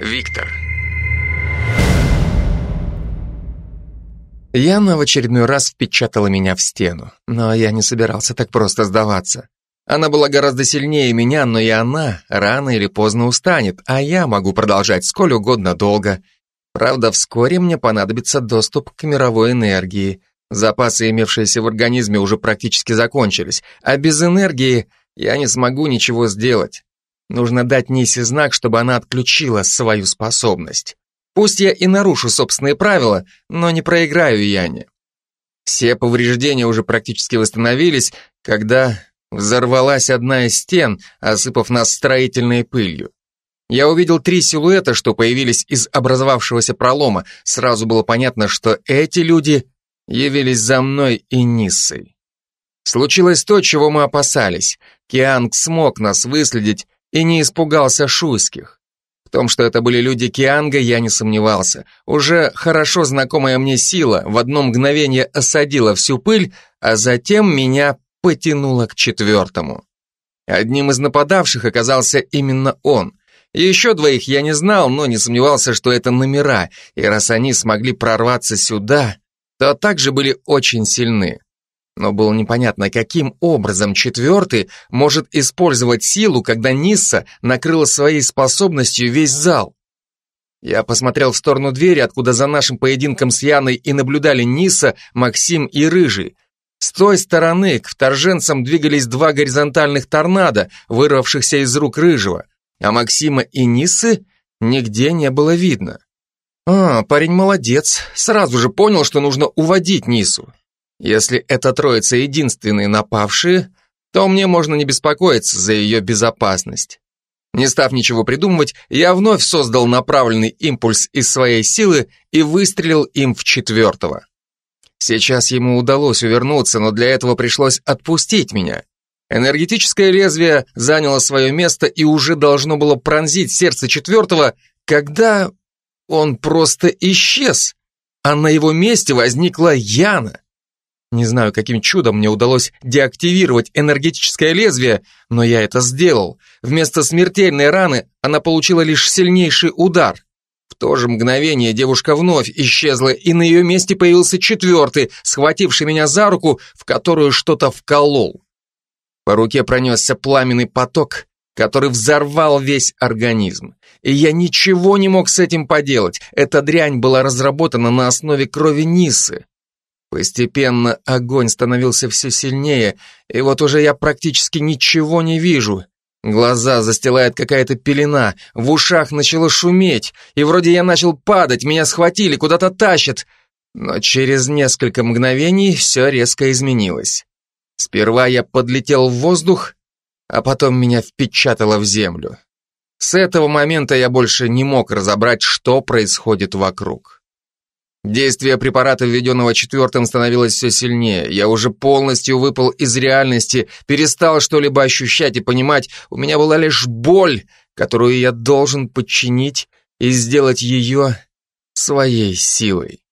Виктор. Яна в очередной раз впечатала меня в стену, но я не собирался так просто сдаваться. Она была гораздо сильнее меня, но и она рано или поздно устанет, а я могу продолжать сколь угодно долго. Правда, вскоре мне понадобится доступ к мировой энергии. Запасы, имевшиеся в организме, уже практически закончились, а без энергии я не смогу ничего сделать. Нужно дать Нисе знак, чтобы она отключила свою способность. Пусть я и нарушу собственные правила, но не проиграю Яне. Все повреждения уже практически восстановились, когда взорвалась одна из стен, осыпав нас строительной пылью. Я увидел три силуэта, что появились из образовавшегося пролома. Сразу было понятно, что эти люди явились за мной и Ниссой. Случилось то, чего мы опасались. Кианг смог нас выследить и не испугался шуйских. В том, что это были люди Кианга, я не сомневался. Уже хорошо знакомая мне сила в одно мгновение осадила всю пыль, а затем меня потянуло к четвертому. Одним из нападавших оказался именно он. Еще двоих я не знал, но не сомневался, что это номера, и раз они смогли прорваться сюда, то также были очень сильны. Но было непонятно, каким образом четвертый может использовать силу, когда Нисса накрыла своей способностью весь зал. Я посмотрел в сторону двери, откуда за нашим поединком с Яной и наблюдали Ниса, Максим и Рыжий. С той стороны к вторженцам двигались два горизонтальных торнадо, вырвавшихся из рук Рыжего, а Максима и Нисы нигде не было видно. А, парень молодец, сразу же понял, что нужно уводить Нису. Если эта троица единственные напавшие, то мне можно не беспокоиться за ее безопасность. Не став ничего придумывать, я вновь создал направленный импульс из своей силы и выстрелил им в четвертого. Сейчас ему удалось увернуться, но для этого пришлось отпустить меня. Энергетическое лезвие заняло свое место и уже должно было пронзить сердце четвертого, когда он просто исчез, а на его месте возникла Яна. Не знаю, каким чудом мне удалось деактивировать энергетическое лезвие, но я это сделал. Вместо смертельной раны она получила лишь сильнейший удар. В то же мгновение девушка вновь исчезла, и на ее месте появился четвертый, схвативший меня за руку, в которую что-то вколол. По руке пронесся пламенный поток, который взорвал весь организм. И я ничего не мог с этим поделать. Эта дрянь была разработана на основе крови Нисы. Постепенно огонь становился все сильнее, и вот уже я практически ничего не вижу. Глаза застилает какая-то пелена, в ушах начало шуметь, и вроде я начал падать, меня схватили, куда-то тащат. Но через несколько мгновений все резко изменилось. Сперва я подлетел в воздух, а потом меня впечатало в землю. С этого момента я больше не мог разобрать, что происходит вокруг. Действие препарата, введенного четвертым, становилось все сильнее. Я уже полностью выпал из реальности, перестал что-либо ощущать и понимать. У меня была лишь боль, которую я должен подчинить и сделать ее своей силой.